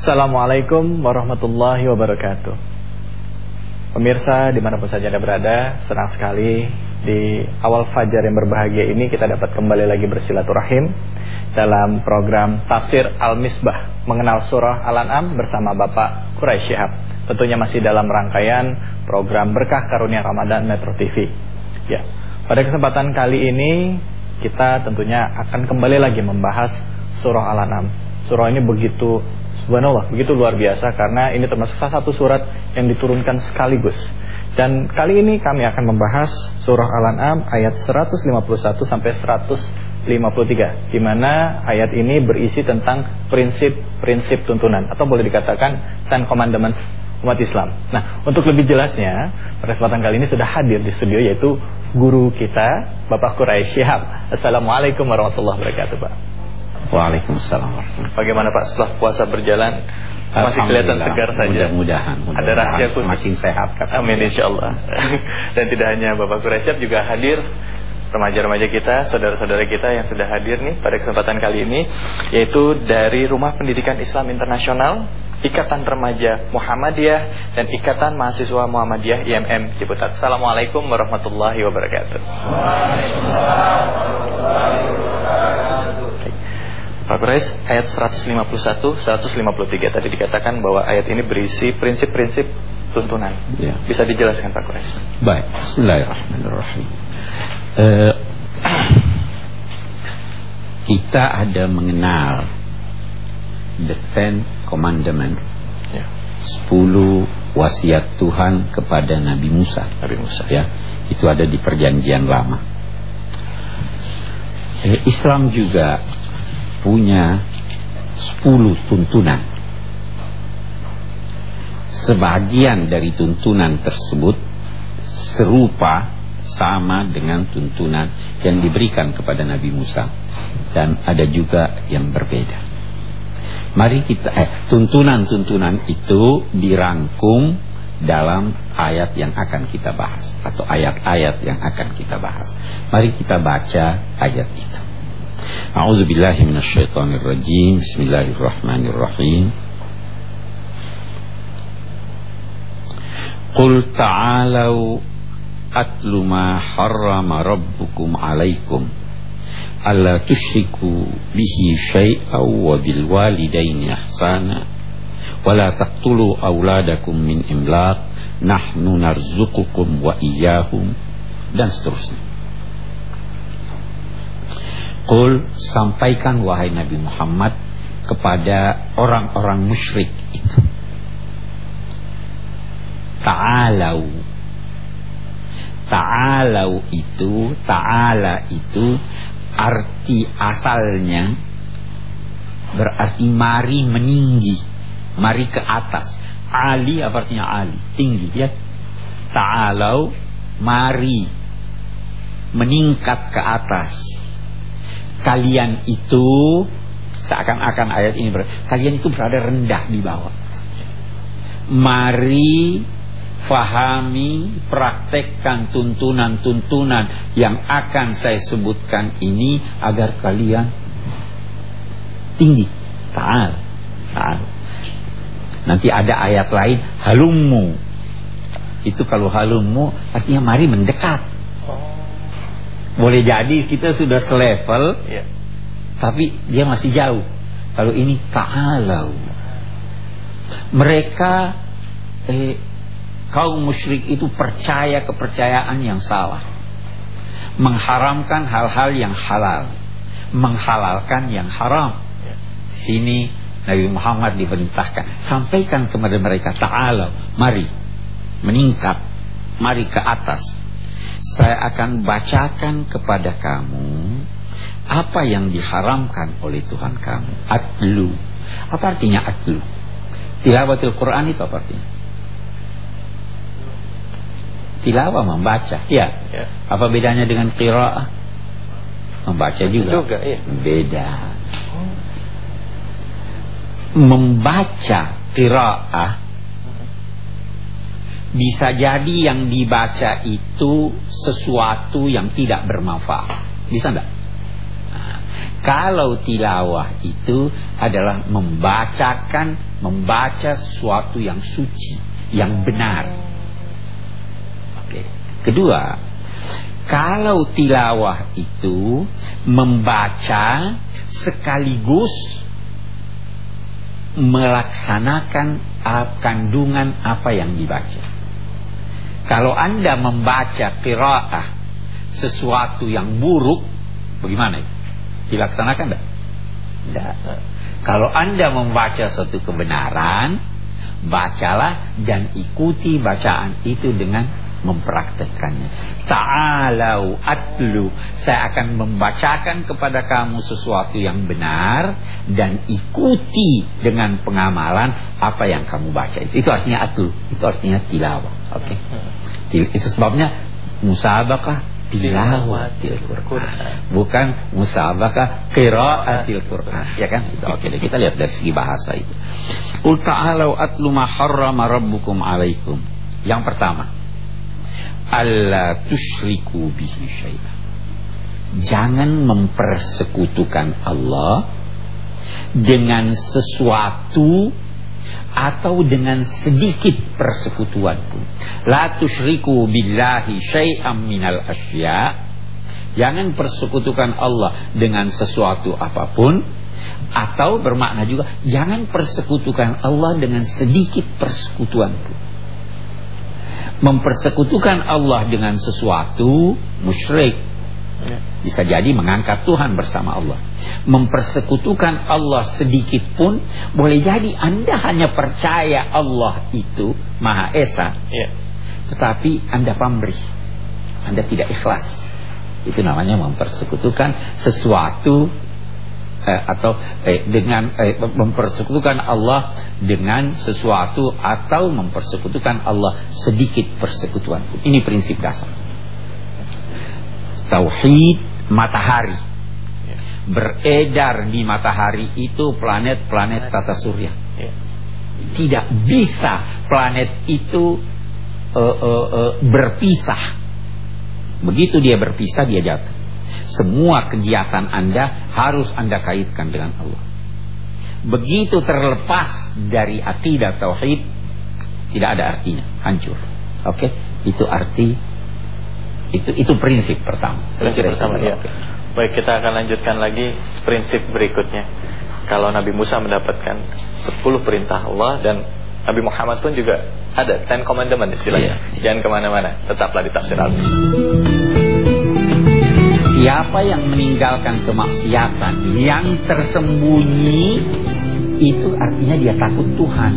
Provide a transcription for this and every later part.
Assalamualaikum warahmatullahi wabarakatuh. Pemirsa di mana pun saja Anda berada Senang sekali di awal fajar yang berbahagia ini Kita dapat kembali lagi bersilaturahim Dalam program Tafsir Al-Misbah Mengenal Surah Al-An'am bersama Bapak Quraisy Shihab Tentunya masih dalam rangkaian program Berkah Karunia Ramadan Metro TV Ya, pada kesempatan kali ini Kita tentunya akan kembali lagi membahas Surah Al-An'am. Surah ini begitu Subhanallah, begitu luar biasa karena ini termasuk salah satu surat yang diturunkan sekaligus. Dan kali ini kami akan membahas surah Al-An'am ayat 151 sampai 153 di mana ayat ini berisi tentang prinsip-prinsip tuntunan atau boleh dikatakan Ten Commandments umat Islam. Nah, untuk lebih jelasnya, pada kesempatan kali ini sudah hadir di studio yaitu guru kita Bapak Quraisy Syihab. Assalamualaikum warahmatullahi wabarakatuh, Pak. Waalaikumsalam. Bagaimana Pak setelah puasa berjalan? Masih kelihatan segar saja. Mudah-mudahan. Ada rahasia khusus. Semakin sehat. Kata Amin insya Allah. Dan tidak hanya Bapak Quraisyab juga hadir remaja-remaja kita, saudara-saudara kita yang sudah hadir nih pada kesempatan kali ini yaitu dari Rumah Pendidikan Islam Internasional, Ikatan Remaja Muhammadiyah dan Ikatan Mahasiswa Muhammadiyah IMM Ciputat. Assalamualaikum warahmatullahi wabarakatuh. Waalaikumsalam warahmatullahi wabarakatuh. Pak Quraish, ayat 151, 153 tadi dikatakan bahwa ayat ini berisi prinsip-prinsip tuntunan. Ya. Bisa dijelaskan Pak Quraish? Baik, Bismillahirrahmanirrahim. Uh, kita ada mengenal the Ten Commandments, ya. 10 wasiat Tuhan kepada Nabi Musa. Nabi Musa. Ya, itu ada di Perjanjian Lama. Eh, Islam juga punya 10 tuntunan. Sebagian dari tuntunan tersebut serupa sama dengan tuntunan yang diberikan kepada Nabi Musa dan ada juga yang berbeda. Mari kita eh tuntunan-tuntunan itu dirangkum dalam ayat yang akan kita bahas atau ayat-ayat yang akan kita bahas. Mari kita baca ayat itu. أعوذ بالله من الشيطان الرجيم. بسم الله الرحمن الرحيم. قل تعالوا أتل ما حرم ربكم عليكم. ألا تشركوا به شيئا وبالوالدين إحسانا. ولا تقتلوا أولادكم من إملاق. نحن نرزقكم وإياهم. Dan seterusnya Qul sampaikan wahai Nabi Muhammad kepada orang-orang musyrik itu. Ta'alau. Ta'alau itu, ta'ala itu arti asalnya berarti mari meninggi, mari ke atas. Ali apa artinya ali? Tinggi ya. Ta'alau mari meningkat ke atas kalian itu seakan-akan ayat ini ber, kalian itu berada rendah di bawah. Mari fahami, praktekkan tuntunan-tuntunan yang akan saya sebutkan ini agar kalian tinggi. Ta'al. Ta'al. Nanti ada ayat lain halummu. Itu kalau halummu artinya mari mendekat. Boleh jadi kita sudah selevel ya. Tapi dia masih jauh. Kalau ini ta'alau. Mereka eh, Kaum musyrik itu percaya kepercayaan yang salah. Mengharamkan hal-hal yang halal. Menghalalkan yang haram. Ya. Sini Nabi Muhammad diperintahkan. Sampaikan kepada mereka Ta'alau. Mari. Meningkat. Mari ke atas saya akan bacakan kepada kamu apa yang diharamkan oleh Tuhan kamu. Atlu. Apa artinya atlu? Tilawatul Quran itu apa artinya? Tilawah membaca. Ya. ya. Apa bedanya dengan qiraah? Membaca juga. Juga, ya. Beda. Membaca qiraah bisa jadi yang dibaca itu sesuatu yang tidak bermanfaat. Bisa enggak? Nah, kalau tilawah itu adalah membacakan membaca sesuatu yang suci, yang benar. Oke. Kedua, kalau tilawah itu membaca sekaligus melaksanakan kandungan apa yang dibaca. Kalau Anda membaca qiraah sesuatu yang buruk, bagaimana itu? Dilaksanakan tidak? Tidak. Kalau Anda membaca suatu kebenaran, bacalah dan ikuti bacaan itu dengan mempraktekkannya. Ta'alau atlu. Saya akan membacakan kepada kamu sesuatu yang benar dan ikuti dengan pengamalan apa yang kamu baca. Itu artinya atlu. Itu artinya tilawah. Oke. Okay. Itu sebabnya musabakah tilawatil Quran. Bukan musabakah qiraatil Quran. Ya kan? Oke, okay, kita lihat dari segi bahasa itu. Qul ta'alau atlu ma harrama rabbukum alaikum. Yang pertama, alla tusyriku bihi syai'an. Jangan mempersekutukan Allah dengan sesuatu atau dengan sedikit persekutuan pun. La tusyriku billahi syai'am minal asya. Jangan persekutukan Allah dengan sesuatu apa pun atau bermakna juga jangan persekutukan Allah dengan sedikit persekutuan pun mempersekutukan Allah dengan sesuatu musyrik. Ya. bisa jadi mengangkat Tuhan bersama Allah. Mempersekutukan Allah sedikit pun boleh jadi anda hanya percaya Allah itu Maha Esa. Ya. tetapi anda pamrih. Anda tidak ikhlas. Itu namanya mempersekutukan sesuatu eh, atau eh, dengan eh, mempersekutukan Allah dengan sesuatu atau mempersekutukan Allah sedikit persekutuan. Ini prinsip dasar. Tauhid matahari. Beredar di matahari itu planet-planet tata surya. Tidak bisa planet itu uh, uh, uh, berpisah. Begitu dia berpisah dia jatuh. Semua kegiatan Anda harus Anda kaitkan dengan Allah. Begitu terlepas dari akidah tauhid, tidak ada artinya, hancur. Oke, okay? itu arti itu itu prinsip pertama. Prinsip pertama ya. Baik, kita akan lanjutkan lagi prinsip berikutnya. Kalau Nabi Musa mendapatkan 10 perintah Allah dan Nabi Muhammad pun juga ada Ten Commandment istilahnya. Iya. Jangan ke mana-mana, tetaplah di tafsir al Siapa yang meninggalkan kemaksiatan yang tersembunyi itu artinya dia takut Tuhan.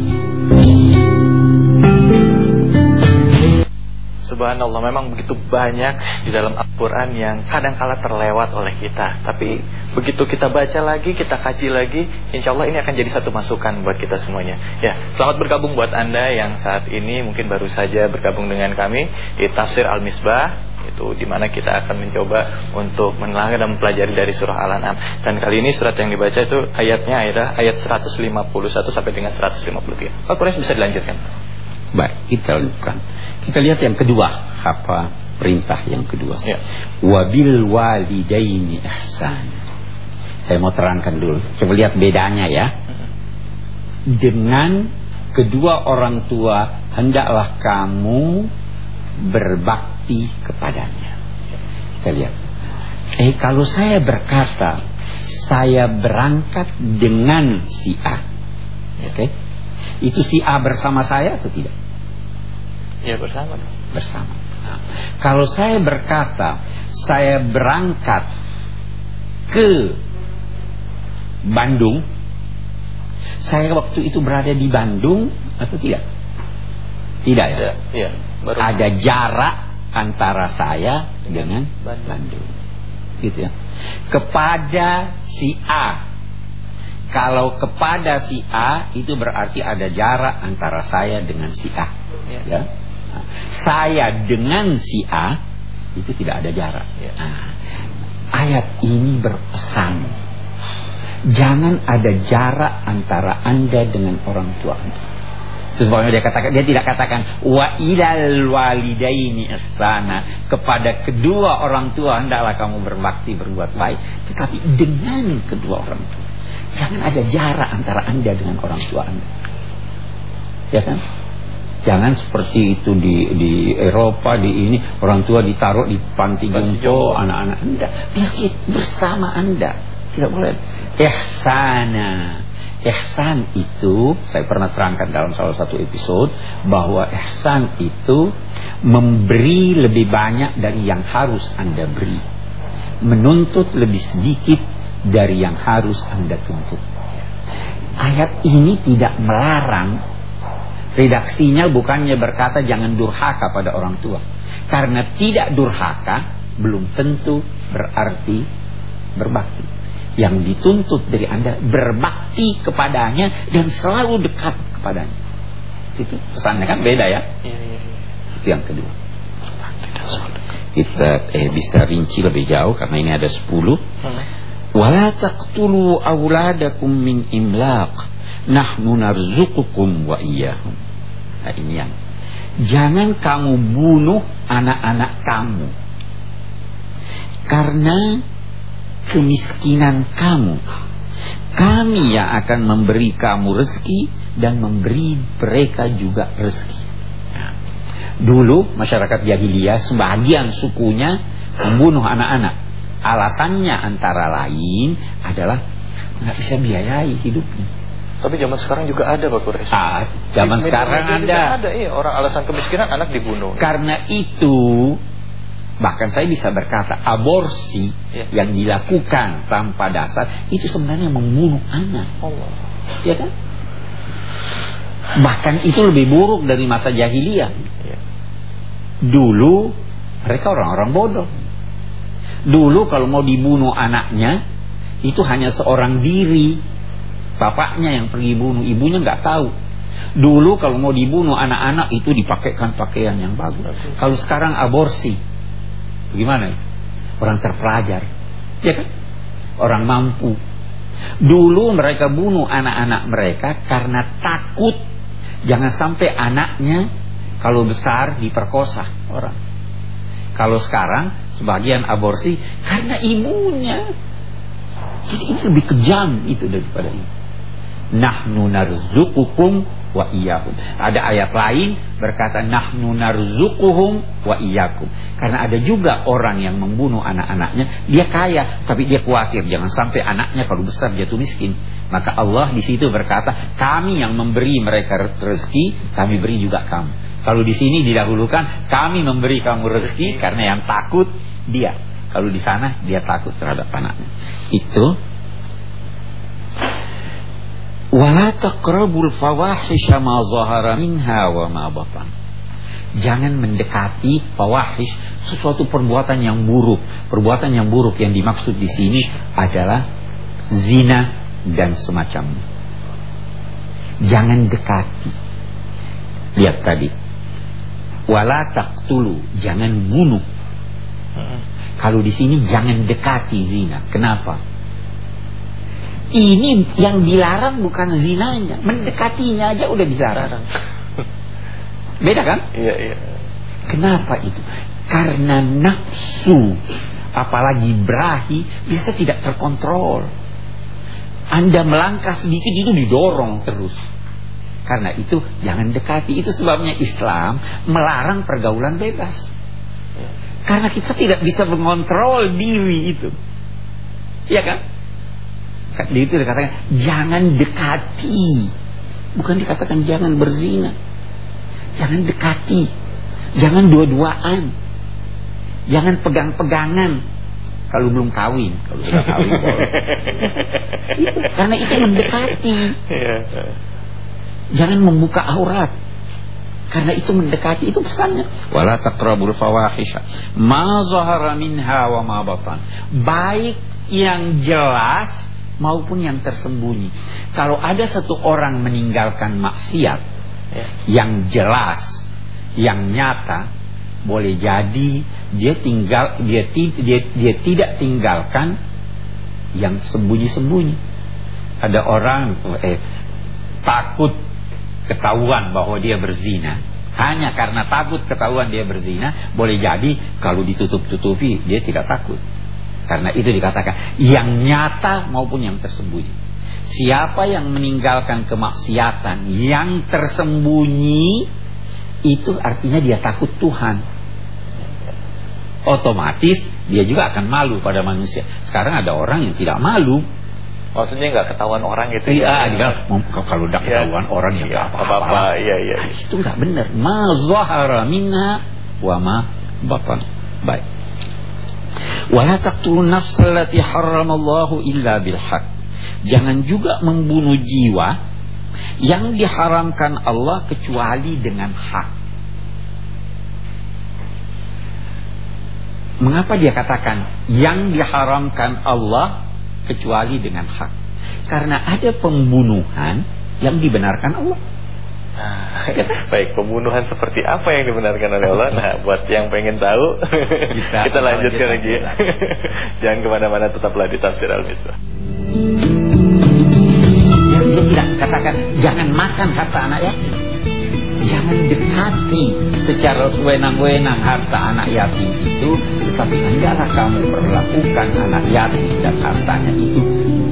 Subhanallah memang begitu banyak di dalam Al-Quran yang kadang-kala terlewat oleh kita. Tapi begitu kita baca lagi, kita kaji lagi Insya Allah ini akan jadi satu masukan buat kita semuanya. Ya, selamat bergabung buat Anda yang saat ini mungkin baru saja bergabung dengan kami Di Tafsir Al-Misbah itu di mana kita akan mencoba untuk menelahkan dan mempelajari dari surah Al-An'am. Dan kali ini surat yang dibaca itu ayatnya adalah ayat 151 sampai dengan 153 Pak Quraisy bisa dilanjutkan baik kita lanjutkan kita lihat yang kedua apa perintah yang kedua ya. wabil walidaini ihsan saya mau terangkan dulu coba lihat bedanya ya dengan kedua orang tua hendaklah kamu berbakti kepadanya. Kita lihat. Eh kalau saya berkata saya berangkat dengan si A. Oke. Okay? Itu si A bersama saya atau tidak? Ya bersama. Bersama. Nah, kalau saya berkata saya berangkat ke Bandung, saya waktu itu berada di Bandung atau tidak? Tidak ya? Iya. Baru ada jarak antara saya dengan Bandung. Gitu ya. Kepada si A. Kalau kepada si A itu berarti ada jarak antara saya dengan si A. Ya. ya. Saya dengan si A itu tidak ada jarak. Nah, ayat ini berpesan jangan ada jarak antara Anda dengan orang tua Anda. Sebabnya dia katakan dia tidak katakan wa ilal walidaini ihsana kepada kedua orang tua hendaklah kamu berbakti berbuat baik tetapi dengan kedua orang tua Jangan ada jarak antara Anda dengan orang tua Anda. Ya kan? Jangan seperti itu di di Eropa di ini orang tua ditaruh di panti jompo anak-anak Anda biar bersama Anda. Tidak boleh. Ihsana. Ihsan itu saya pernah terangkan dalam salah satu episode bahwa ihsan itu memberi lebih banyak dari yang harus Anda beri. Menuntut lebih sedikit dari yang harus Anda tuntut. Ayat ini tidak melarang Redaksinya bukannya berkata jangan durhaka pada orang tua. Karena tidak durhaka belum tentu berarti berbakti. Yang dituntut dari Anda berbakti kepadanya dan selalu dekat kepadanya. Itu pesannya kan beda ya. Iya, iya, iya. Itu yang kedua. Kita eh bisa rinci lebih jauh karena ini ada sepuluh. Hmm. Wala taqtulu auladakum min imlaq nahnu narzuqukum wa iyyahum. Nah ini yang jangan kamu bunuh anak-anak kamu karena kemiskinan kamu. Kami yang akan memberi kamu rezeki dan memberi mereka juga rezeki. Dulu masyarakat jahiliyah sebagian sukunya membunuh anak-anak. Alasannya antara lain adalah nggak bisa biayai hidupnya. Tapi zaman sekarang juga ada Pak Kures. Ah, zaman Di sekarang ada. Ada, iya. Orang alasan kemiskinan anak dibunuh. Karena itu, bahkan saya bisa berkata, aborsi ya. yang dilakukan tanpa dasar, itu sebenarnya membunuh anak. Allah. Ya kan? Bahkan itu lebih buruk dari masa jahiliyah. Ya. Dulu, mereka orang-orang bodoh. Dulu kalau mau dibunuh anaknya, itu hanya seorang diri Bapaknya yang pergi bunuh, ibunya nggak tahu. Dulu kalau mau dibunuh anak-anak itu dipakaikan pakaian yang bagus. Kalau sekarang aborsi, bagaimana? Orang terpelajar, ya kan? Orang mampu. Dulu mereka bunuh anak-anak mereka karena takut jangan sampai anaknya kalau besar diperkosa orang. Kalau sekarang sebagian aborsi karena ibunya. Jadi ini lebih kejam itu daripada ini nahnu narzuqukum wa iyyakum. Ada ayat lain berkata nahnu narzuquhum wa iyyakum. Karena ada juga orang yang membunuh anak-anaknya, dia kaya tapi dia khawatir jangan sampai anaknya kalau besar jatuh miskin. Maka Allah di situ berkata, kami yang memberi mereka rezeki, kami beri juga kamu. Kalau di sini didahulukan kami memberi kamu rezeki karena yang takut dia. Kalau di sana dia takut terhadap anaknya. Itu wala taqrabul fawahisha ma zahara minha wa ma batan. Jangan mendekati fawahish sesuatu perbuatan yang buruk. Perbuatan yang buruk yang dimaksud di sini adalah zina dan semacamnya. Jangan dekati. Lihat tadi. Wala taqtulu jangan bunuh. Kalau di sini jangan dekati zina. Kenapa ini yang dilarang bukan zinanya, mendekatinya aja udah dilarang. Beda kan? Iya, iya. Kenapa itu? Karena nafsu, apalagi berahi, biasa tidak terkontrol. Anda melangkah sedikit itu didorong terus. Karena itu jangan dekati. Itu sebabnya Islam melarang pergaulan bebas. Karena kita tidak bisa mengontrol diri itu. Iya kan? Di itu dikatakan jangan dekati. Bukan dikatakan jangan berzina. Jangan dekati. Jangan dua-duaan. Jangan pegang-pegangan. Kalau belum kawin, kalau sudah kawin itu, karena itu mendekati. Iya. Jangan membuka aurat. Karena itu mendekati itu pesannya. Wala taqrabul fawahisha ma zahara minha wa ma batan. Baik yang jelas maupun yang tersembunyi. Kalau ada satu orang meninggalkan maksiat ya. yang jelas, yang nyata, boleh jadi dia tinggal dia dia, dia tidak tinggalkan yang sembunyi-sembunyi. Ada orang eh takut ketahuan bahwa dia berzina. Hanya karena takut ketahuan dia berzina, boleh jadi kalau ditutup-tutupi dia tidak takut. Karena itu dikatakan yang nyata maupun yang tersembunyi. Siapa yang meninggalkan kemaksiatan yang tersembunyi itu artinya dia takut Tuhan. Otomatis dia juga akan malu pada manusia. Sekarang ada orang yang tidak malu. Maksudnya nggak ketahuan orang gitu ya? Iya, kalau udah iya. ketahuan ya. orang ya nggak apa-apa. Iya, iya. Nah, itu nggak benar. Ma zahara minha wa ma batan. Baik. Wala taqtulun nafsal lati haramallahu illa. Jangan juga membunuh jiwa yang diharamkan Allah kecuali dengan hak. Mengapa dia katakan yang diharamkan Allah kecuali dengan hak? Karena ada pembunuhan yang dibenarkan Allah. Nah, baik, pembunuhan seperti apa yang dibenarkan oleh Allah? Nah, buat yang pengen tahu, Bisa, kita lanjutkan lagi ya. Jangan ke mana-mana, tetaplah di Tafsir Al-Misbah. Dia tidak katakan, jangan makan harta anak yatim. Jangan dekati secara sewenang-wenang harta anak yatim itu, tetapi hendaklah kamu perlakukan anak yatim dan hartanya itu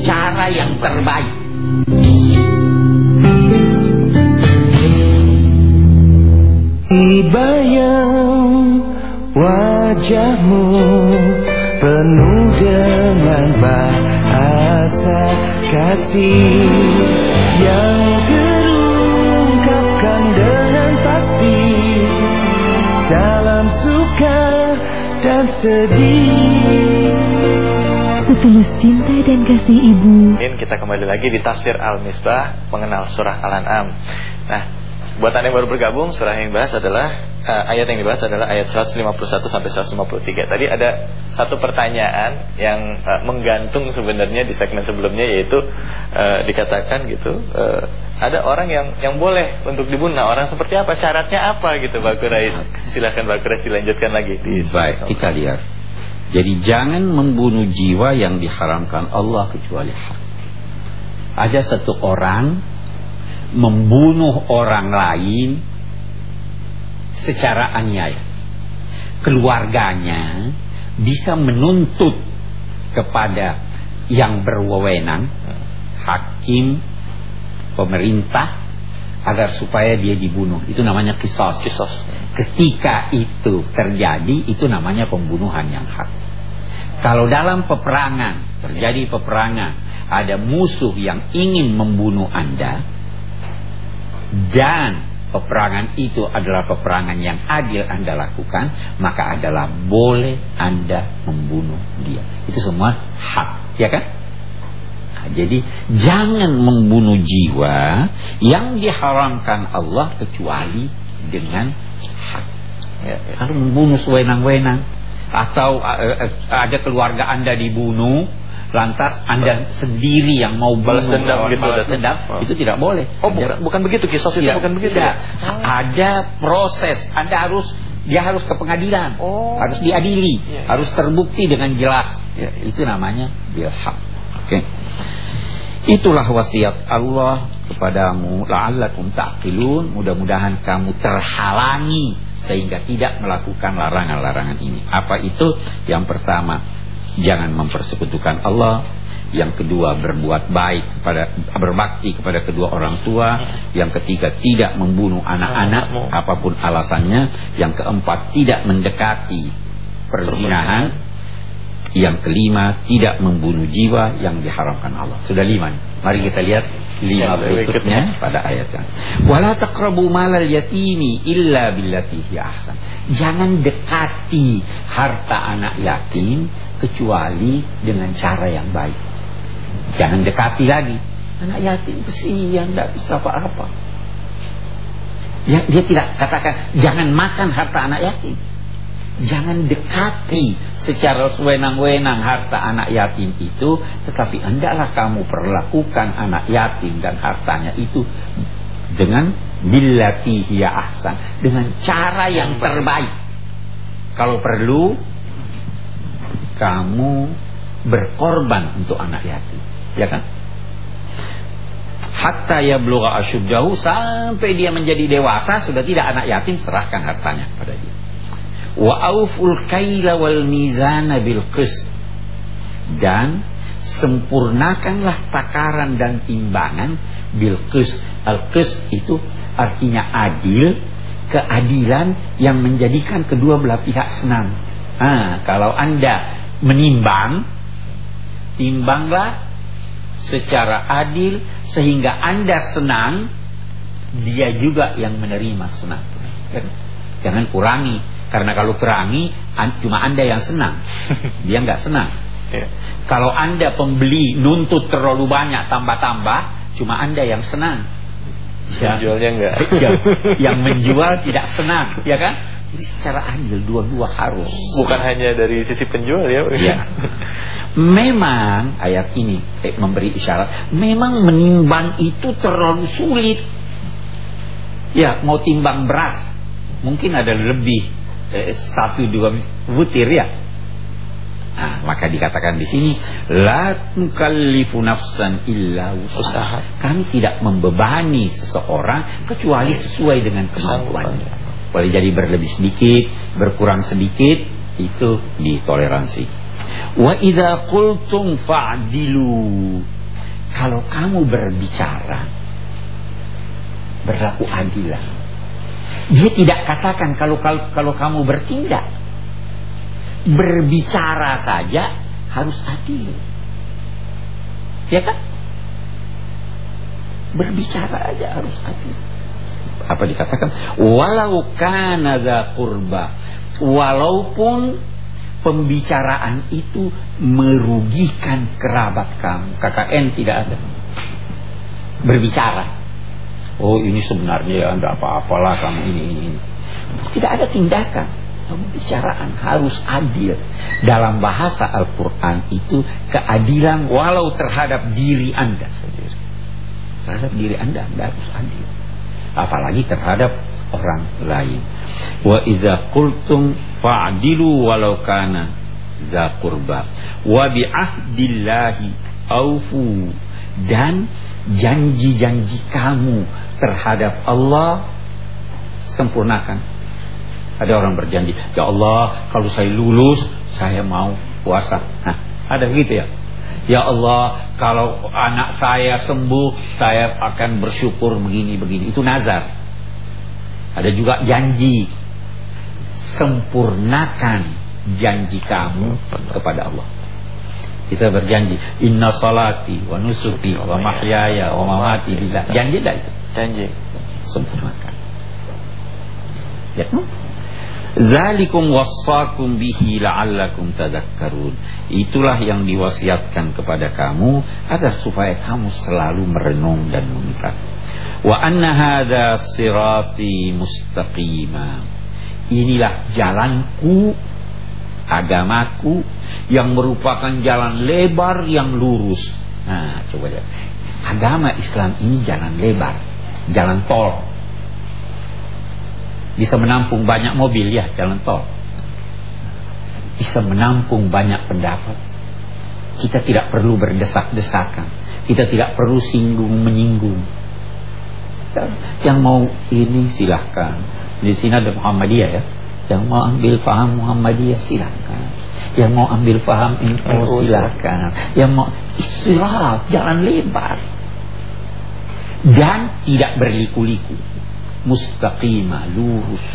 cara yang terbaik. Bayang wajahmu penuh dengan bahasa kasih yang terungkapkan dengan pasti dalam suka dan sedih. Setulus cinta dan kasih ibu. Ini kita kembali lagi di tafsir Al-Misbah mengenal surah Al-An'am. Nah, Buat anda yang baru bergabung, surah yang dibahas adalah uh, ayat yang dibahas adalah ayat 151 sampai 153. Tadi ada satu pertanyaan yang uh, menggantung sebenarnya di segmen sebelumnya yaitu uh, dikatakan gitu, uh, ada orang yang yang boleh untuk dibunuh. Orang seperti apa? Syaratnya apa gitu, Pak Kurais? Silahkan Pak Kurais dilanjutkan lagi di Baik, kita lihat. Jadi jangan membunuh jiwa yang diharamkan Allah kecuali hak. Ada satu orang membunuh orang lain secara aniaya. Keluarganya bisa menuntut kepada yang berwenang, hakim, pemerintah agar supaya dia dibunuh. Itu namanya kisos. kisos. Ketika itu terjadi, itu namanya pembunuhan yang hak. Kalau dalam peperangan, terjadi peperangan, ada musuh yang ingin membunuh Anda, dan peperangan itu adalah peperangan yang adil Anda lakukan, maka adalah boleh Anda membunuh dia. Itu semua hak, ya kan? Nah, jadi jangan membunuh jiwa yang diharamkan Allah kecuali dengan hak. Ya, ya. Kalau membunuh sewenang-wenang atau uh, ada keluarga Anda dibunuh lantas Anda sendiri yang mau balas dendam gitu balas dendam oh. itu tidak boleh. Oh, bukan, bukan begitu kisos itu bukan begitu. Tidak. Oh. Ada proses. Anda harus dia harus ke pengadilan. Oh. Harus diadili, ya, harus terbukti dengan jelas. Ya, ya. Itu namanya bilhaq. Oke. Okay. Itulah wasiat Allah kepadamu la'allakum ta'qilun mudah-mudahan kamu terhalangi sehingga tidak melakukan larangan-larangan ini. Apa itu? Yang pertama, jangan mempersekutukan Allah. Yang kedua berbuat baik kepada berbakti kepada kedua orang tua. Yang ketiga tidak membunuh anak-anak apa pun alasannya. Yang keempat tidak mendekati perzinahan yang kelima tidak membunuh jiwa yang diharamkan Allah sudah lima mari kita lihat lima berikutnya pada ayatnya wala taqrabu malal yatimi illa billati ahsan jangan dekati harta anak yatim kecuali dengan cara yang baik. Jangan dekati lagi. Anak yatim kesian, tidak bisa apa-apa. Ya, dia tidak katakan jangan makan harta anak yatim. Jangan dekati secara sewenang-wenang harta anak yatim itu, tetapi hendaklah kamu perlakukan anak yatim dan hartanya itu dengan billati ahsan, dengan cara yang terbaik. Kalau perlu kamu berkorban untuk anak yatim, ya kan? Hatta ya blugha asyuddahu sampai dia menjadi dewasa sudah tidak anak yatim serahkan hartanya kepada dia. Wa auful kaila wal mizana bil qist. Dan sempurnakanlah takaran dan timbangan bilqis al-qis itu artinya adil keadilan yang menjadikan kedua belah pihak senang ah kalau anda menimbang timbanglah secara adil sehingga anda senang dia juga yang menerima senang kan? jangan kurangi karena kalau kurangi cuma anda yang senang dia nggak senang Ya. Kalau anda pembeli nuntut terlalu banyak tambah-tambah, cuma anda yang senang. Ya. Menjualnya enggak. Ya. Yang menjual tidak senang, ya kan? Jadi secara adil dua-dua harus. Bukan hanya dari sisi penjual ya. ya. Memang ayat ini eh, memberi isyarat, memang menimbang itu terlalu sulit. Ya, mau timbang beras, mungkin ada lebih eh, satu dua butir ya Nah, maka dikatakan di sini la tukallifu nafsan illa usaha. Kami tidak membebani seseorang kecuali sesuai dengan kemampuannya. Boleh jadi berlebih sedikit, berkurang sedikit, itu ditoleransi. Wa idza qultum fa'dilu. Kalau kamu berbicara berlaku adilah. Dia tidak katakan kalau kalau, kalau kamu bertindak berbicara saja harus adil. Ya kan? Berbicara aja harus adil. Apa dikatakan? Walau kana dza qurba. Walaupun pembicaraan itu merugikan kerabat kamu. KKN tidak ada. Berbicara. Oh ini sebenarnya anda apa-apalah kamu ini ini. Tidak ada tindakan pembicaraan harus adil. Dalam bahasa Al-Quran itu keadilan walau terhadap diri anda sendiri. Terhadap diri anda, anda harus adil. Apalagi terhadap orang lain. Wa iza qultum fa'dilu walau kana za qurba. Wa bi'ahdillahi aufu. Dan janji-janji kamu terhadap Allah sempurnakan ada orang berjanji, ya Allah, kalau saya lulus, saya mau puasa. Nah, ada begitu ya. Ya Allah, kalau anak saya sembuh, saya akan bersyukur begini-begini. Itu nazar. Ada juga janji. Sempurnakan janji kamu kepada Allah. Kita berjanji, inna salati wa nusuki wa mahyaya wa mamati lillah. Janji dah itu. Janji. Sempurnakan. Ya. Zalikum wassakum bihi la'allakum tadakkarun. Itulah yang diwasiatkan kepada kamu agar supaya kamu selalu merenung dan mengingat. Wa anna hadha sirati mustaqima. Inilah jalanku agamaku yang merupakan jalan lebar yang lurus. Nah, coba lihat. Agama Islam ini jalan lebar, jalan tol. Bisa menampung banyak mobil ya jalan tol. Bisa menampung banyak pendapat. Kita tidak perlu berdesak-desakan. Kita tidak perlu singgung menyinggung. Yang mau ini silahkan. Di sini ada Muhammadiyah ya yang mau ambil paham Muhammadiyah silahkan yang mau ambil paham info silahkan yang mau istirahat jalan lebar dan tidak berliku-liku mustaqimah, lurus.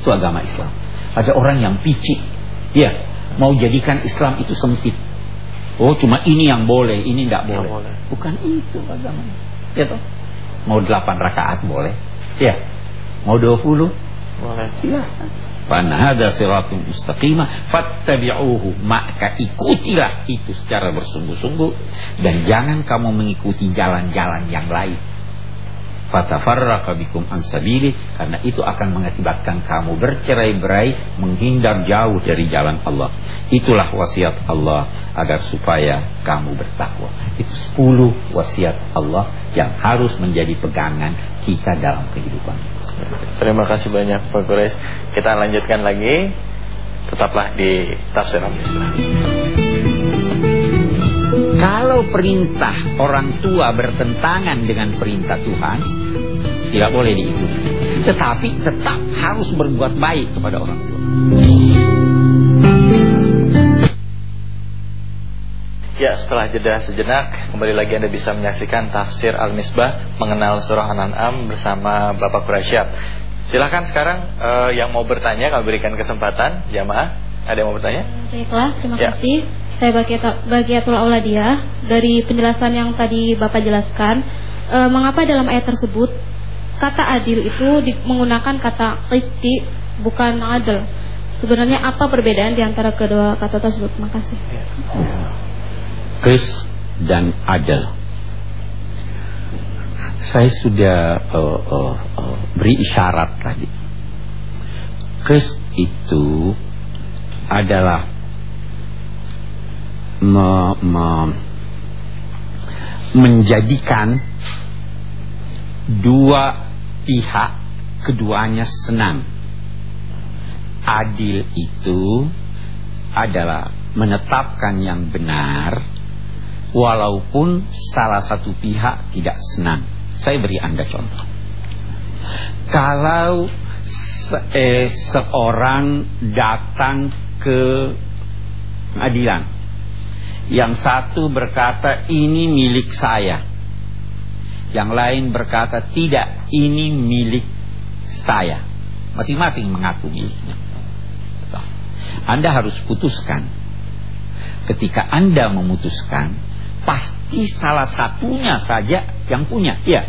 Itu agama Islam. Ada orang yang picik, ya, mau jadikan Islam itu sempit. Oh, cuma ini yang boleh, ini tidak boleh. boleh. Bukan itu agama. Ya toh? Mau delapan rakaat boleh. Ya. Mau dua puluh? Boleh. Silakan. Fanhada siratum mustaqimah fattabi'uhu maka ikutilah itu secara bersungguh-sungguh dan jangan kamu mengikuti jalan-jalan yang lain fatafarraqa bikum an sabili karena itu akan mengakibatkan kamu bercerai-berai menghindar jauh dari jalan Allah. Itulah wasiat Allah agar supaya kamu bertakwa. Itu 10 wasiat Allah yang harus menjadi pegangan kita dalam kehidupan. Terima kasih banyak Pak Quraisy. Kita lanjutkan lagi. Tetaplah di Tafsir Al-Islam. Kalau perintah orang tua bertentangan dengan perintah Tuhan, tidak boleh diikuti. Tetapi tetap harus berbuat baik kepada orang tua. Ya, setelah jeda sejenak, kembali lagi Anda bisa menyaksikan tafsir Al-Misbah mengenal surah An-An'am bersama Bapak Quraisyab. Silahkan sekarang uh, yang mau bertanya, kami berikan kesempatan, jamaah. Ada yang mau bertanya? Baiklah, terima Ya. kasih. Saya Bagiatul, Auladiyah dari penjelasan yang tadi Bapak jelaskan, eh, mengapa dalam ayat tersebut kata adil itu menggunakan kata qisti bukan adil? Sebenarnya apa perbedaan di antara kedua kata tersebut? Terima kasih. Qis dan adil. Saya sudah uh, uh, uh, beri isyarat tadi. Qis itu adalah me- me- menjadikan dua pihak keduanya senang. Adil itu adalah menetapkan yang benar walaupun salah satu pihak tidak senang. Saya beri Anda contoh. Kalau se eh, seorang datang ke pengadilan, yang satu berkata ini milik saya, yang lain berkata tidak ini milik saya, masing-masing mengaku miliknya. Anda harus putuskan. Ketika Anda memutuskan, pasti salah satunya saja yang punya. Ya.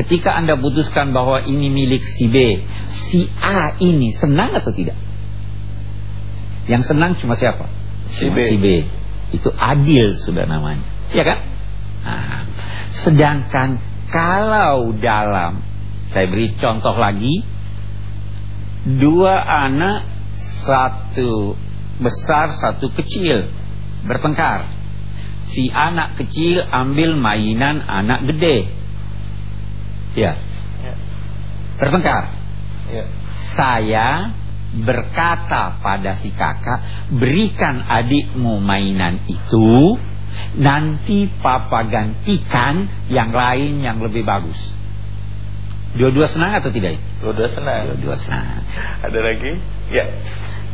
Ketika Anda putuskan bahwa ini milik si B, si A ini senang atau tidak? Yang senang cuma siapa? Si B. Si B. Itu adil sudah namanya. Ya kan? Nah, sedangkan kalau dalam saya beri contoh lagi dua anak satu besar satu kecil bertengkar si anak kecil ambil mainan anak gede ya Ya. bertengkar Ya. saya berkata pada si kakak berikan adikmu mainan itu nanti papa gantikan yang lain yang lebih bagus dua-dua senang atau tidak Udah senang. dua-dua senang Ada lagi? Ya.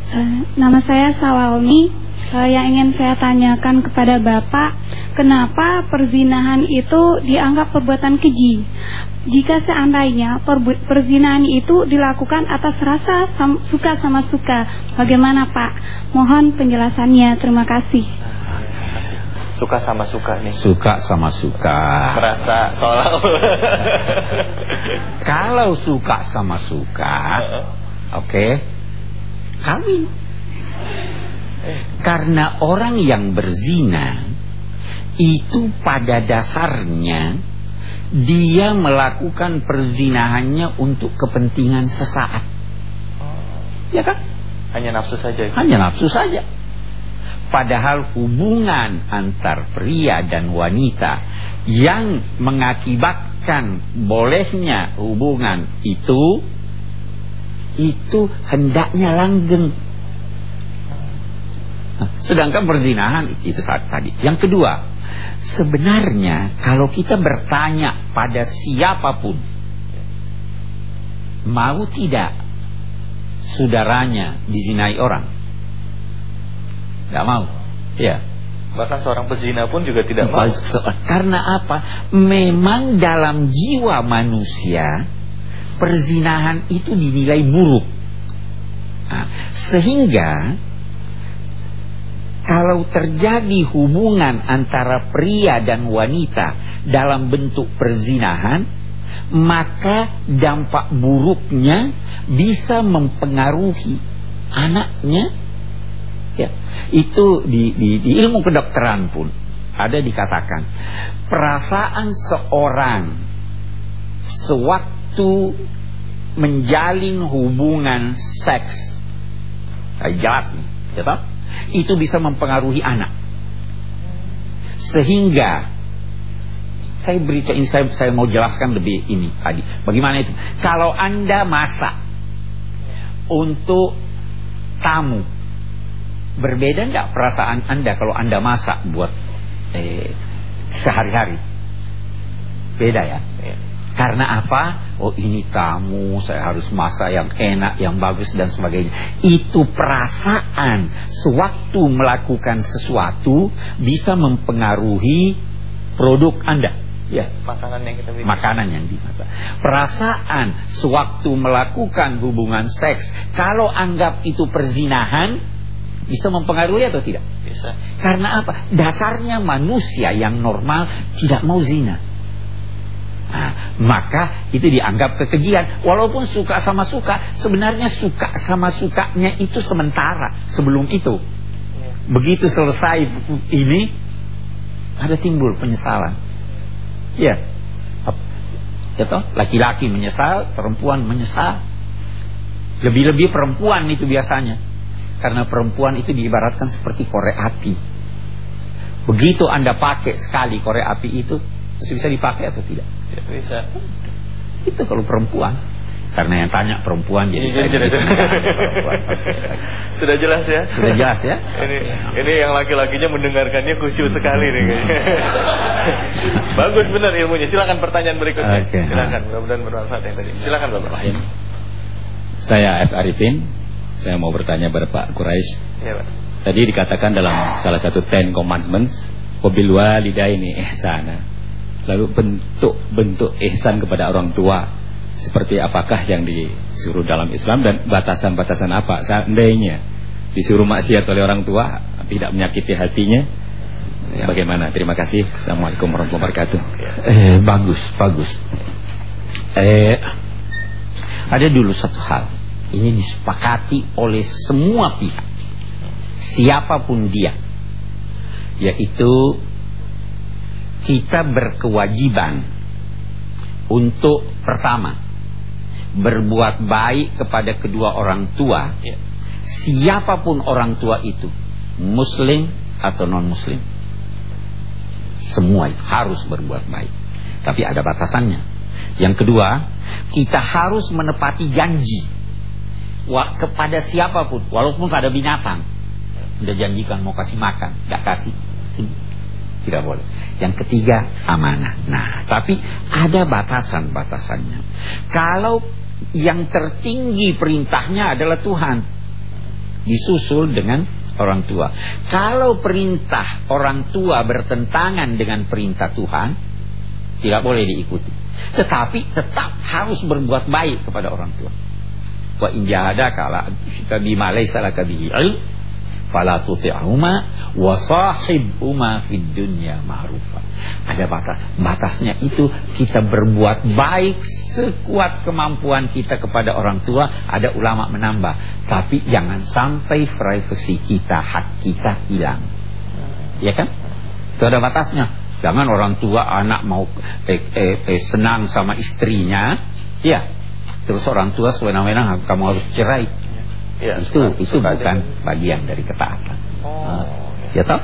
Eh, nama saya Sawalmi. Eh, yang ingin saya tanyakan kepada Bapak, kenapa perzinahan itu dianggap perbuatan keji? Jika seandainya perzinahan itu dilakukan atas rasa sam- suka sama suka, bagaimana Pak? Mohon penjelasannya. Terima kasih. Suka sama suka nih. suka sama suka Merasa seolah kalau suka sama suka oke kawin. Karena orang yang berzina itu pada dasarnya dia melakukan perzinahannya untuk kepentingan sesaat. Ya kan? Hanya nafsu saja. hanya nafsu saja. Padahal hubungan antar pria dan wanita yang mengakibatkan bolehnya hubungan itu itu hendaknya langgeng. Nah, sedangkan perzinahan itu saat tadi. Yang kedua, sebenarnya kalau kita bertanya pada siapa pun mau tidak saudaranya dizinai orang? Tidak mau. Ya. Bahkan seorang pezina pun juga tidak mau. Karena apa? Memang dalam jiwa manusia perzinahan itu dinilai buruk. Nah, sehingga kalau terjadi hubungan antara pria dan wanita dalam bentuk perzinahan, maka dampak buruknya bisa mempengaruhi anaknya Ya, itu di, di, di ilmu kedokteran pun ada dikatakan perasaan seorang sewaktu menjalin hubungan seks, nah, jelas nih, ya toh? itu bisa mempengaruhi anak, sehingga saya beri ini saya, saya mau jelaskan lebih ini tadi. Bagaimana itu? Kalau anda masak untuk tamu Berbeda enggak perasaan Anda kalau Anda masak buat eh, sehari-hari? Beda ya? Karena apa? Oh ini tamu, saya harus masak yang enak, yang bagus dan sebagainya. Itu perasaan sewaktu melakukan sesuatu bisa mempengaruhi produk Anda. Ya, Makanan yang kita bikin. makanan yang dimasak. Perasaan sewaktu melakukan hubungan seks, kalau anggap itu perzinahan, bisa mempengaruhi atau tidak? Bisa. Karena apa? Dasarnya manusia yang normal tidak mau zina. Nah, maka itu dianggap kekejian. Walaupun suka sama suka, sebenarnya suka sama sukanya itu sementara sebelum itu. Iya. Begitu selesai ini, ada timbul penyesalan. Ya, ya? Laki-laki menyesal, perempuan menyesal. Lebih-lebih perempuan itu biasanya. Karena perempuan itu diibaratkan seperti korek api. Begitu Anda pakai sekali korek api itu, masih bisa dipakai atau tidak? Ya, bisa. Itu kalau perempuan. Karena yang tanya perempuan jadi Iya, saya jadi- perempuan. Sudah jelas ya? Sudah jelas ya? Ini ini yang laki-lakinya mendengarkannya khusyuk sekali nih kayaknya. Bagus benar ilmunya. Silakan pertanyaan berikutnya. Oke. Silakan mudah-mudahan bermanfaat yang tadi. Silakan Bapak. Saya F. Arifin Saya mau bertanya pada Pak Quraisy Iya, Pak. Tadi dikatakan dalam salah satu Ten Commandments Wabil walidaini ihsana Lalu bentuk-bentuk ihsan kepada orang tua Seperti apakah yang disuruh dalam Islam Dan batasan-batasan apa Seandainya disuruh maksiat oleh orang tua Tidak menyakiti hatinya Bagaimana? Terima kasih Assalamualaikum warahmatullahi wabarakatuh Eh, bagus, bagus. Eh, ada dulu satu hal. Ini disepakati oleh semua pihak. Siapa pun dia. Yaitu kita berkewajiban untuk pertama berbuat baik kepada kedua orang tua. Ya. Siapa pun orang tua itu, muslim atau non muslim. Semua itu harus berbuat baik. Tapi ada batasannya. Yang kedua, kita harus menepati janji Wa, kepada siapa pun, walaupun pada binatang. Sudah janjikan mau kasih makan, tidak kasih. Tidak boleh. Yang ketiga, amanah. Nah, tapi ada batasan-batasannya. Kalau yang tertinggi perintahnya adalah Tuhan, disusul dengan orang tua. Kalau perintah orang tua bertentangan dengan perintah Tuhan, tidak boleh diikuti. Tetapi tetap harus berbuat baik kepada orang tua. Wa in jahadaka tusyrika bima laysa fala tuti'huma wa sahibhuma fid dunya ma'rufa. Ada batas. Batasnya itu kita berbuat baik sekuat kemampuan kita kepada orang tua. Ada ulama menambah, tapi jangan sampai privasi kita, hak kita hilang. Ya kan? Itu ada batasnya. Jangan orang tua anak mau eh, eh, eh, senang sama istrinya, ya. Terus orang tua sewenang-wenang kamu harus cerai. Ya, itu suka- itu suka bukan bagian dari ketaatan. Oh. Ya toh?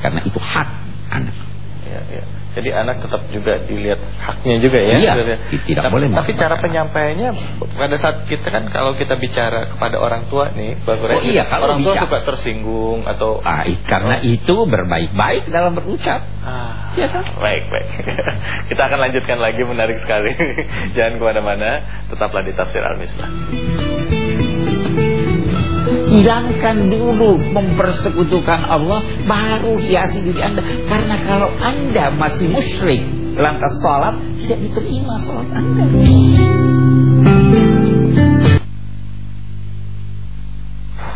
Karena itu hak anak. Ya, ya. Jadi anak tetap juga dilihat haknya juga ya. Iya, tidak tapi, boleh Tapi cara penyampaiannya pada saat kita kan kalau kita bicara kepada orang tua nih, Bang Ray, Oh iya, kalau orang tua bisa. suka tersinggung atau Ah, karena itu berbaik-baik dalam berucap. Ah, Iya kan? baik baik. kita akan lanjutkan lagi menarik sekali. Jangan ke mana-mana, tetaplah di tafsir Al Misbah. Hilangkan dulu mempersekutukan Allah Baru hiasi diri anda Karena kalau anda masih musyrik Lantas sholat Tidak diterima sholat anda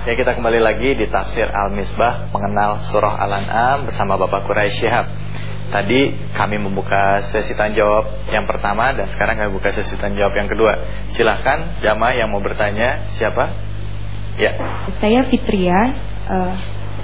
Ya kita kembali lagi di tafsir Al Misbah mengenal surah Al An'am bersama Bapak Quraisy Syihab. Tadi kami membuka sesi tanya jawab yang pertama dan sekarang kami buka sesi tanya jawab yang kedua. Silahkan jamaah yang mau bertanya siapa? Ya. Saya Fitria. eh,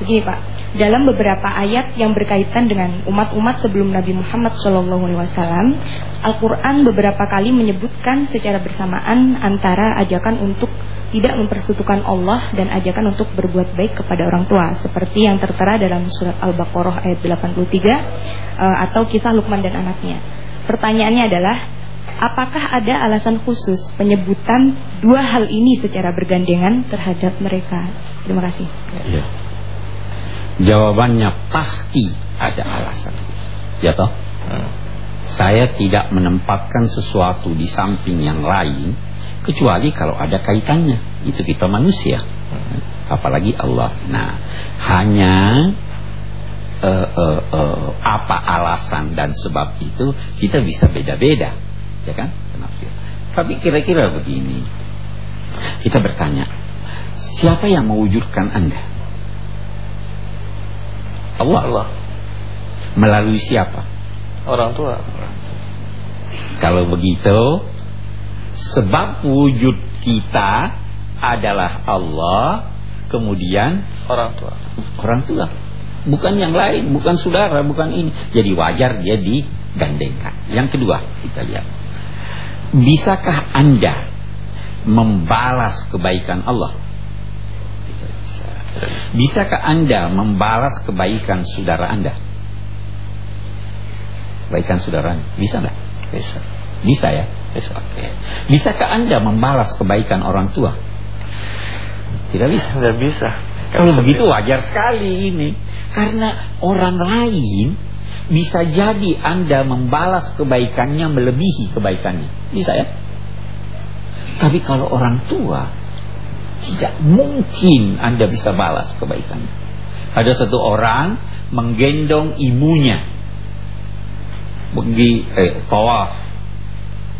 begini Pak, dalam beberapa ayat yang berkaitan dengan umat-umat sebelum Nabi Muhammad SAW, Al-Quran beberapa kali menyebutkan secara bersamaan antara ajakan untuk tidak mempersekutukan Allah dan ajakan untuk berbuat baik kepada orang tua, seperti yang tertera dalam surat Al-Baqarah ayat 83 eh, atau kisah Lukman dan anaknya. Pertanyaannya adalah Apakah ada alasan khusus penyebutan dua hal ini secara bergandengan terhadap mereka? Terima kasih. Ya. Jawabannya pasti ada alasan. Ya toh? Hmm. Saya tidak menempatkan sesuatu di samping yang lain kecuali kalau ada kaitannya. Itu kita manusia. Apalagi Allah. Nah, hanya uh, uh, uh, apa alasan dan sebab itu kita bisa beda-beda, ya kan? Penafsir. Tapi kira-kira begini, kita bertanya, siapa yang mewujudkan anda? Allah. Allah. Melalui siapa? Orang tua. Kalau begitu, sebab wujud kita adalah Allah, kemudian Orang tua. orang tua. Bukan yang lain, bukan saudara, bukan ini. Jadi wajar dia digandengkan. Yang kedua, kita lihat. Bisakah Anda membalas kebaikan Allah? Tidak bisa. Bisakah Anda membalas kebaikan saudara Anda? Kebaikan saudara Anda? Bisa nggak? Bisa. Bisa ya? Bisa. Oke. Bisakah Anda membalas kebaikan orang tua? Tidak bisa. Tidak bisa. Kalau begitu wajar sekali ini. Karena orang lain bisa jadi Anda membalas kebaikannya melebihi kebaikannya. Bisa ya? Tapi kalau orang tua tidak mungkin Anda bisa balas kebaikannya. Ada satu orang menggendong ibunya pergi eh, tawaf.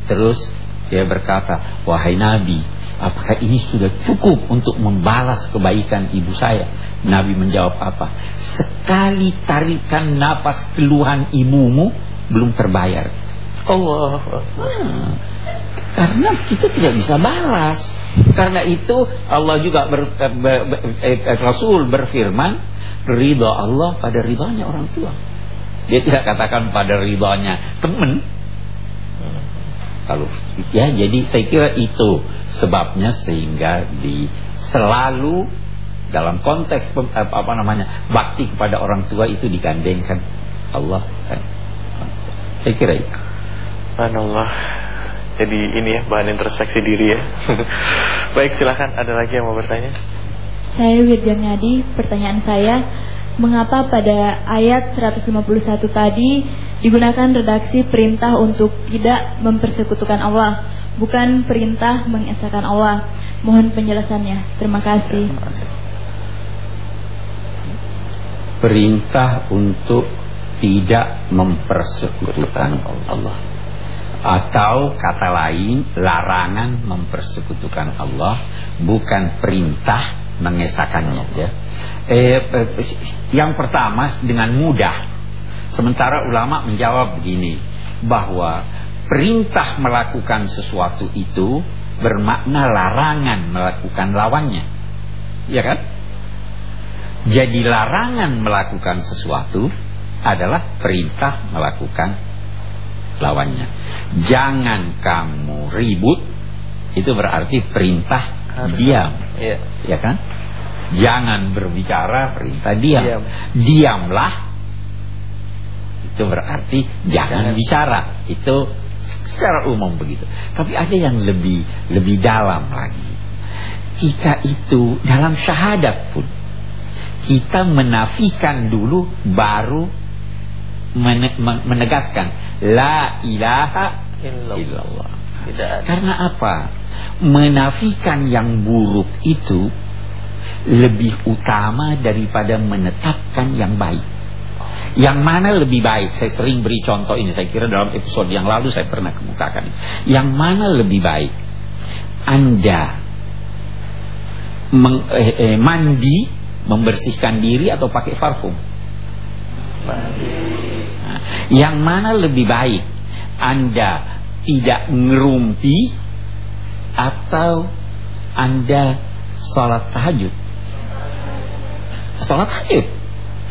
Terus dia berkata, "Wahai Nabi, apakah ini sudah cukup untuk membalas kebaikan ibu saya?" Nabi menjawab apa? "Sekali tarikan napas keluhan ibumu belum terbayar." Allah. Hmm. Karena kita tidak bisa balas. Karena itu Allah juga ber, ber, ber, eh, Rasul berfirman, ridha Allah pada ridhanya orang tua. Dia tidak katakan pada ridhanya teman. Kalau ya jadi saya kira itu sebabnya sehingga di selalu dalam konteks pem- apa namanya bakti kepada orang tua itu digandengkan Allah kan. Saya kira itu. Subhanallah. Jadi ini ya bahan introspeksi diri ya. Baik silakan ada lagi yang mau bertanya? Saya Wirjan Yadi, pertanyaan saya, mengapa pada ayat 151 tadi digunakan redaksi perintah untuk tidak mempersekutukan Allah, bukan perintah mengesahkan Allah? Mohon penjelasannya. Terima kasih. Terima kasih. Perintah untuk tidak mempersekutukan Allah. Atau kata lain larangan mempersekutukan Allah bukan perintah mengesahkannya ya. Eh, eh, yang pertama dengan mudah. Sementara ulama menjawab begini bahwa perintah melakukan sesuatu itu bermakna larangan melakukan lawannya. Ya kan? Jadi larangan melakukan sesuatu adalah perintah melakukan lawannya. Jangan kamu ribut itu berarti perintah Harus. diam, Iya. ya kan? Jangan berbicara perintah diam. Diam. Diamlah itu berarti jangan bicara. Itu secara umum begitu. Tapi ada yang lebih lebih dalam lagi. Kita itu dalam syahadat pun kita menafikan dulu baru mene- men- menegaskan la ilaha Illallah. illallah. Tidak ada. Karena apa? Menafikan yang buruk itu lebih utama daripada menetapkan yang baik. Yang mana lebih baik? Saya sering beri contoh ini. Saya kira dalam episode yang lalu saya pernah kemukakan. Yang mana lebih baik? Anda meng- eh, eh, mandi, membersihkan diri atau pakai parfum? Nah, yang mana lebih baik? Anda tidak ngerumpi atau Anda sholat tahajud? Sholat tahajud.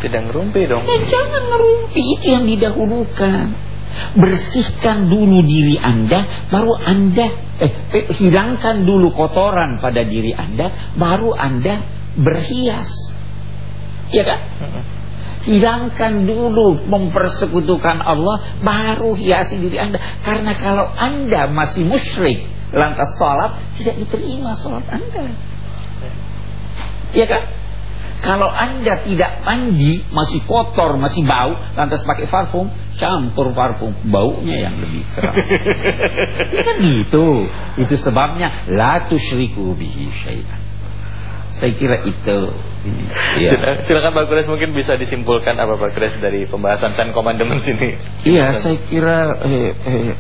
Tidak ngerumpi dong. Ya jangan ngerumpi itu yang didahulukan. Bersihkan dulu diri Anda, baru Anda eh, eh, hilangkan dulu kotoran pada diri Anda, baru Anda berhias. Iya kan? Hilangkan dulu mempersekutukan Allah Baru hiasi diri anda Karena kalau anda masih musyrik Lantas sholat Tidak diterima sholat anda Iya kan? Kalau anda tidak mandi, masih kotor, masih bau, lantas pakai parfum, campur parfum, baunya yang lebih keras. Kan gitu. Itu sebabnya la tusyriku bihi syai'an. Saya kira itu. Ya. Silakan, Pak Kures mungkin bisa disimpulkan apa Pak Kures dari pembahasan Ten Commandments ini. Iya, saya kira eh, eh,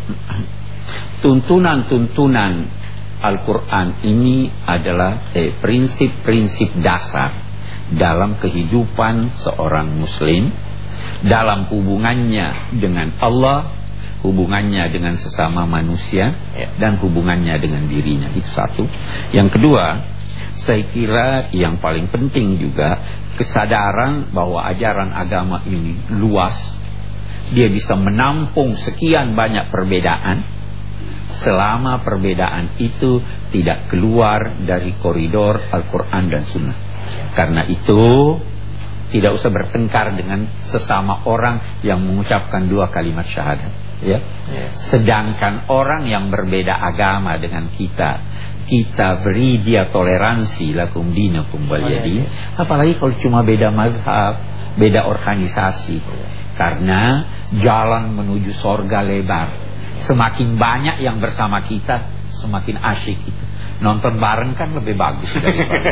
tuntunan-tuntunan Al-Quran ini adalah eh, prinsip-prinsip dasar dalam kehidupan seorang muslim dalam hubungannya dengan Allah hubungannya dengan sesama manusia Ya. dan hubungannya dengan dirinya itu satu yang kedua saya kira yang paling penting juga kesadaran bahwa ajaran agama ini luas dia bisa menampung sekian banyak perbedaan selama perbedaan itu tidak keluar dari koridor Al-Quran dan Sunnah. Karena itu tidak usah bertengkar dengan sesama orang yang mengucapkan dua kalimat syahadat. Ya. Sedangkan orang yang berbeda agama dengan kita, kita beri dia toleransi lakum dinakum waliyadin. Apalagi kalau cuma beda mazhab, beda organisasi. Karena jalan menuju sorga lebar. Semakin banyak yang bersama kita, semakin asyik itu. Nonton bareng kan lebih bagus daripada.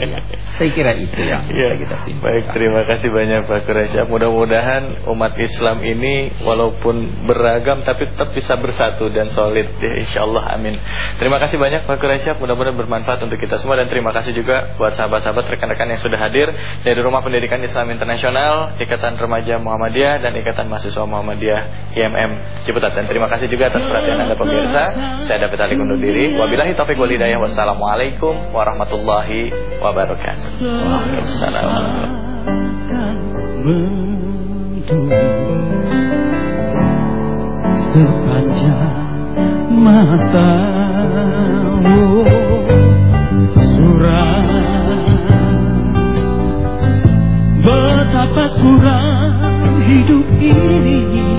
Iya. Saya kira itu yang Ya, kita simpulkan. baik terima kasih banyak Pak Kuresya. Mudah-mudahan umat Islam ini walaupun beragam tapi tetap bisa bersatu dan solid ya insyaallah amin. Terima kasih banyak Pak Kuresya. Mudah-mudahan bermanfaat untuk kita semua dan terima kasih juga buat sahabat-sahabat rekan-rekan yang sudah hadir dari Rumah Pendidikan Islam Internasional, Ikatan Remaja Muhammadiyah dan Ikatan Mahasiswa Muhammadiyah IMM Ciputat. Dan terima kasih juga atas perhatian Anda pemirsa. Saya David Ali undur diri. Wabillahi taufiq wal hidayah. Wassalamualaikum warahmatullahi wabarakatuh. Waalaikumsalam. sepanjang masa oh, suram betapa suram hidup ini